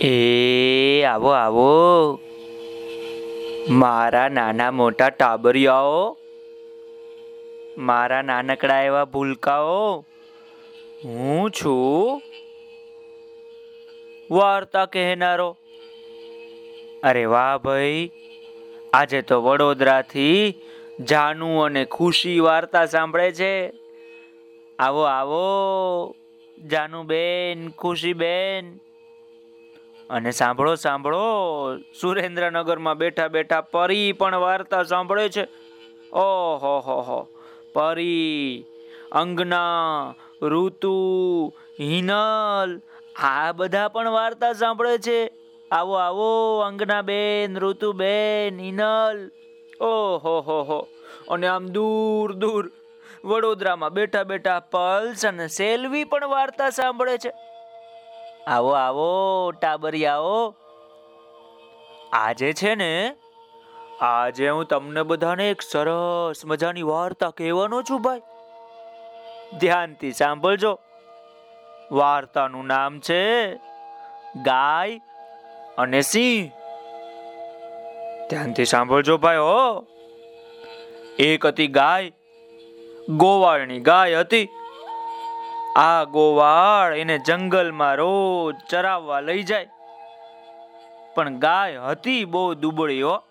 એ, આવો આવો. મારા નાના મોટા ટાબરિયાઓ, મારા નાનકડા એવા ભૂલકાઓ, હું છું વાર્તા કહેનારો. અરે વાહ ભાઈ, આજે તો વડોદરાથી જાનુ અને ખુશી વાર્તા સાંભળે છે. આવો આવો, જાનુબેન, ખુશીબેન. અને સાંભળો સાંભળો, સુરેન્દ્રનગરમાં બેઠા બેઠા પરી પણ વાર્તા સાંભળે છે. ઓહો, હો હો, પરી, અંગના, ઋતુ, હિનલ, આ બધા પણ વાર્તા સાંભળે છે. આવો આવો, અંગના બેન ઋતુબેન હિનલ. ઓહો, હો હો, અને આમ દૂર દૂર વડોદરામાં બેઠા બેઠા પલ્સ અને સેલ્વી પણ વાર્તા સાંભળે છે. આવો આવો, ટાબરિયાઓ. આજે છે ને, આજે હું તમને બધાને એક સરસ મજાની વાર્તા કહેવાનો છું ભાઈ. ધ્યાનથી સાંભળજો. વાર્તાનું નામ છે ગાય અને સિંહ. ધ્યાનથી સાંભળજો ભાઈ, હો. એક હતી ગાય, ગોવાળની ગાય હતી. આ ગોવાળ એને જંગલમાં રોજ ચરાવવા લઈ જાય. પણ ગાય હતી બહુ દુબળીઓ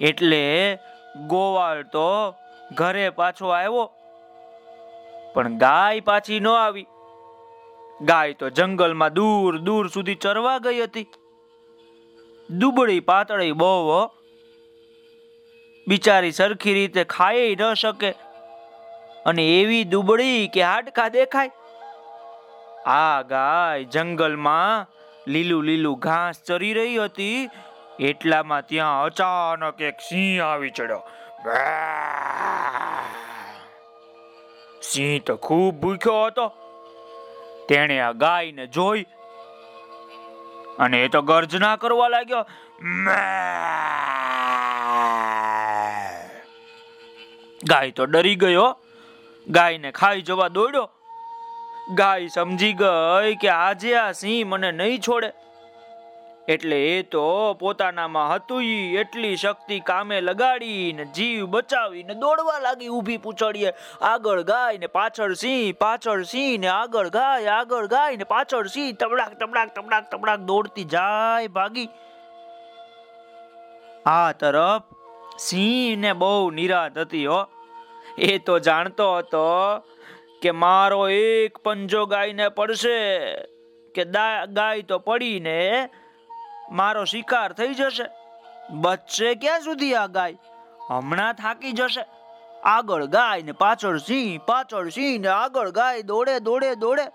એટલે ગોવાળ તો ઘરે પાછો આવ્યો. પણ ગાય પાછી ન આવી. ગાય તો જંગલમાં દૂર દૂર સુધી ચરવા ગઈ હતી. દુબળી પાતળી બહુ બિચારી સરખી રીતે ખાઈ ન શકે. અને એવી દુબળી કે હાડકા દેખાય. આ ગાય જંગલમાં લીલું લીલું ઘાસ ચરી રહી હતી. એટલામાં ત્યાં અચાનક એક સિંહ આવી ચડ્યો. સિંહ તો ખૂબ ભૂખ્યો હતો. તેણે આ ગાયને જોઈ અને એ તો ગર્જના કરવા લાગ્યો. ગાય તો ડરી ગયો. ગાયને ખાઈ જવા દોડ્યો. ગાય સમજી ગઈ કે આજે આ સિંહ મને નહીં છોડે. એટલે એ તો પોતાનામાં હતું એટલી શક્તિ કામે લગાડીને જીવ બચાવીને દોડવા લાગી ઊભી પૂછડીએ. આગળ ગાય ને પાછળ સિંહ પાછળ સિંહ ને આગળ ગાય આગળ ગાય ને પાછળ સિંહ. તબડાક તબડાક તબડાક તબડાક દોડતી જાય ભાગી. આ તરફ સિંહ ને બહુ નિરાત હતી હો. એ તો જાણતો હતો કે મારો એક પંજો ગાયને પડશે, કે ગાય તો પડીને મારો શિકાર થઈ જશે. બચશે ક્યાં સુધી આ ગાય? હમણાં થાકી જશે. આગળ ગાય ને પાછળ સિંહ પાછળ સિંહ ને આગળ ગાય દોડે દોડે દોડે.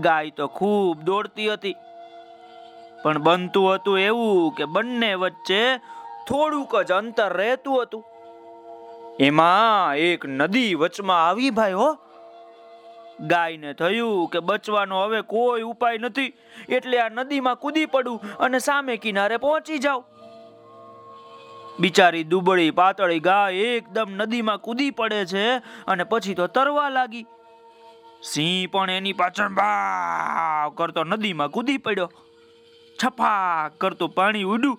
ગાય તો ખૂબ દોડતી હતી. પણ બનતું હતું એવું કે બંને વચ્ચે થોડુંક જ અંતર રહેતું હતું. એમાં એક નદી વચમાં આવી ભાઈ હો. ગાયને થયું કે બચવાનો હવે કોઈ ઉપાય નથી. એટલે આ નદીમાં કૂદી પડું અને સામે કિનારે પહોંચી જાવ બિચારી દુબળી પાતળી ગાય એકદમ નદીમાં કૂદી પડે છે અને પછી તો તરવા લાગી. સિંહ પણ એની પાછળ ભાવ કરતો નદીમાં કૂદી પડ્યો. છપાક કરતું પાણી ઉડ્યું.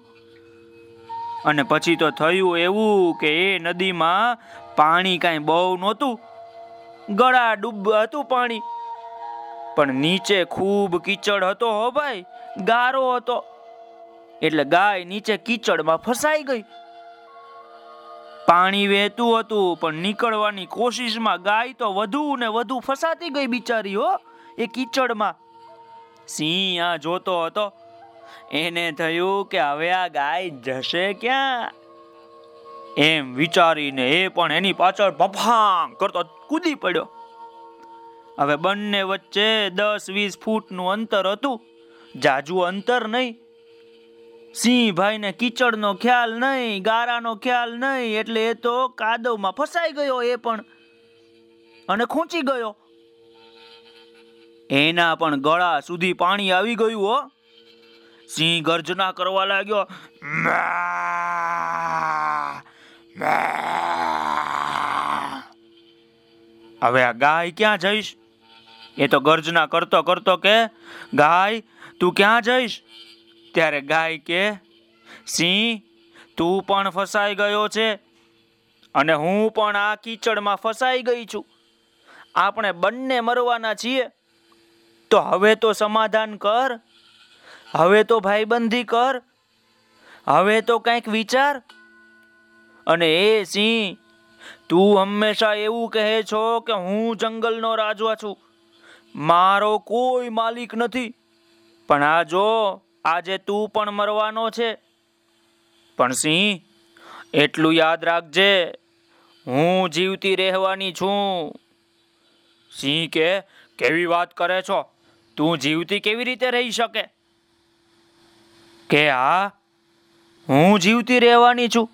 અને પછી તો થયું એવું કે એ નદીમાં પાણી કાંઈ બહુ નહોતું. ગળા ડૂબ હતું પાણી. પણ નીચે ખૂબ કીચડ હતો હો ભાઈ, ગારો હતો. એટલે ગાય નીચે કીચડમાં ફસાઈ ગઈ. પાણી વહેતું હતું, પણ નીકળવાની કોશિશમાં ગાય તો વધુ ને વધુ ફસાતી ગઈ બિચારી હો, એ કીચડમાં. સિંહ આ જોતો હતો એને થયું કે હવે આ ગાય જશે ક્યાં? એમ વિચારીને એ પણ એની પાછળ ભફાંગ કરતો કૂદી પડ્યો. હવે બંને વચ્ચે દસ વીસ ફૂટનું અંતર હતું. જાજુ અંતર નહીં. સિંહભાઈને કીચડનો ખ્યાલ નહીં, ગારાનો ખ્યાલ નહીં, એટલે એ તો કાદવમાં ફસાઈ ગયો એ પણ. અને ખૂંચી ગયો. એના પણ ગળા સુધી પાણી આવી ગયું હો. સિંહ ગર્જના કરવા લાગ્યો. હવે આ ગાય ક્યાં જઈશ? એ તો ગર્જના કરતો કરતો કે, ગાય, તું ક્યાં જઈશ? ત્યારે ગાય કે, સિંહ, તું પણ ફસાઈ ગયો છે અને હું પણ આ કીચડમાં ફસાઈ ગઈ છું. આપણે બંને મરવાના છીએ. તો હવે તો સમાધાન કર. હવે તો ભાઈબંધી કર. હવે તો કંઈક વિચાર. અને એ સિંહ, તું હંમેશા એવું કહે છો કે હું જંગલનો રાજવા છું. મારો કોઈ માલિક નથી. પણ આ જો, આજે તું પણ મરવાનો છે. પણ સિંહ, એટલું યાદ રાખજે, હું જીવતી રહેવાની છું. સિંહ કે, કેવી વાત કરે છો? તું જીવતી કેવી રીતે રહી શકે? કે હા હું જીવતી રહેવાની છું.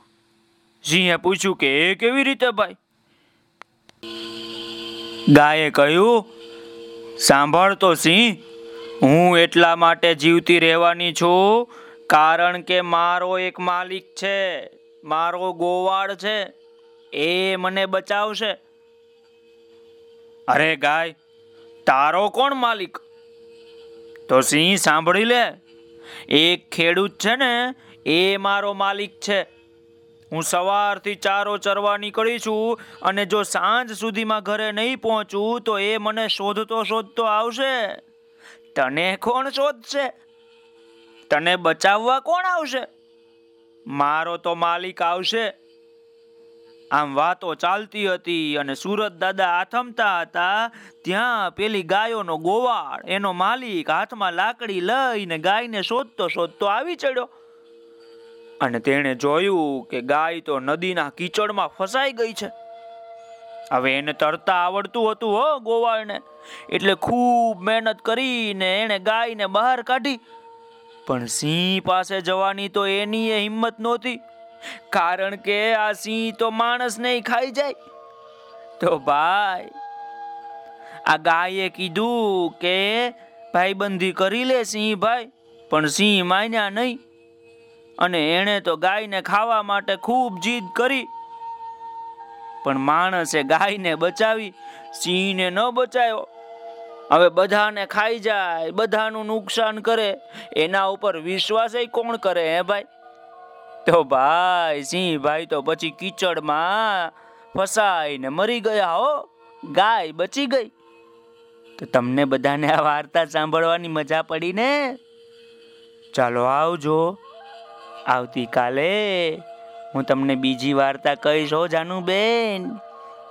સિંહે પૂછ્યું કે કેવી રીતે ભાઈ? ગાયે કહ્યું, સાંભળ તો સિંહ, હું એટલા માટે જીવતી રહેવાની છું કારણ કે મારો એક માલિક છે, મારો ગોવાળ છે, એ મને બચાવશે. અરે ગાય, તારો કોણ માલિક? તો સિંહ, સાંભળી લે. એક ખેડૂત છે ને, એ મારો માલિક છે. હું સવારથી ચારો ચરવા નીકળી છું અને જો સાંજ સુધીમાં ઘરે નહીં પહોંચું, તો એ મને શોધતો શોધતો આવશે. તને કોણ શોધશે? તને બચાવવા કોણ આવશે? મારો તો માલિક આવશે. આમ વાતો ચાલતી હતી અને સુરત દાદા આથમતા હતા, ત્યાં પેલી ગાયોનો ગોવાળ, એનો માલિક હાથમાં લાકડી લઈને ગાયને શોધતો શોધતો આવી ચડ્યો. અને તેણે જોયું કે ગાય તો નદીના કીચડમાં ફસાઈ ગઈ છે. હવે એને તરતા આવડતું હતું હો ગોવાળને, એટલે ખૂબ મહેનત કરીને એણે ગાયને બહાર કાઢી. પણ સિંહ પાસે જવાની તો એની હિંમત નહોતી. કારણ કે આ સિંહ તો માણસને ખાઈ જાય. તો ભાઈ, આ ગાયે કીધું કે ભાઈબંધી કરી લે સિંહ ભાઈ, પણ સિંહ માન્યા નહીં. અને એણે તો ગાયને ખાવા માટે ખૂબ જીદ કરી. પણ માણસે ગાયને બચાવી, સિંહને ન બચાવ્યો હવે બધાને ખાઈ જાય, બધાનું નુકસાન કરે. એના ઉપર વિશ્વાસ કોણ કરે, હે ભાઈ? તો ભાઈ, સિંહ ભાઈ તો પછી કીચડમાં ફસાઈને મરી ગયા હો. ગાય બચી ગઈ. તો તમને બધાને આ વાર્તા સાંભળવાની મજા પડી ને? ચાલો આવજો. આવતીકાલે હું તમને બીજી વાર્તા કહીશ હો, જાનુબેન.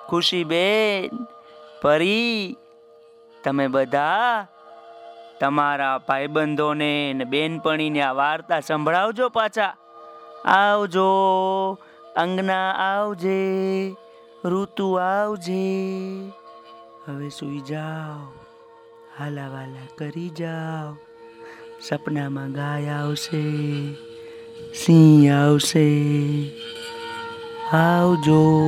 ખુશીબેન. પરી તમે બધા તમારા ભાઈબંધોને ને બેનપણીને આ વાર્તા સંભળાવજો પાછા. આવજો, અંગના આવજે, ઋતુ આવજે. હવે સુઈ જાઓ, હાલાવાલા કરી જાઓ. સપનામાં ગાય આવશે, સિંહ આવશે. આવજો.